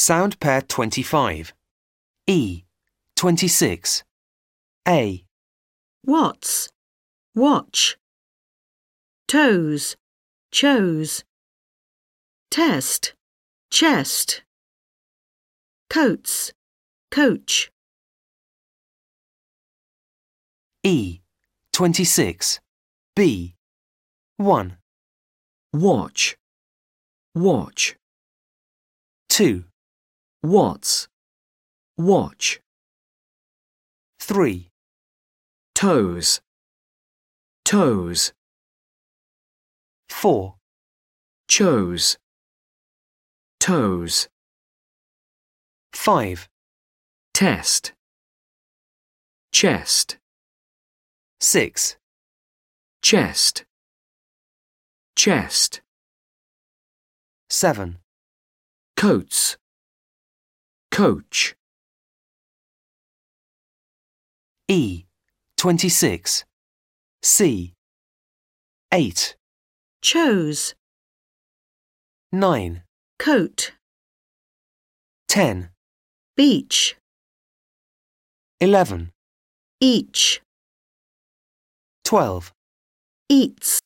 Sound pair 25. E. 26. A. What's, watch. Toes, chose. Test, chest. Coats, coach. E. 26. B. 1. watch, watch, 2. What's, watch, 3. toes, toes, 4. chose, toes, 5. test, chest, 6. chest, chest, 7. coats, coach, E. 26. C. 8. Chose, 9. coat. 10. Beach, 11. each. 12. Eats.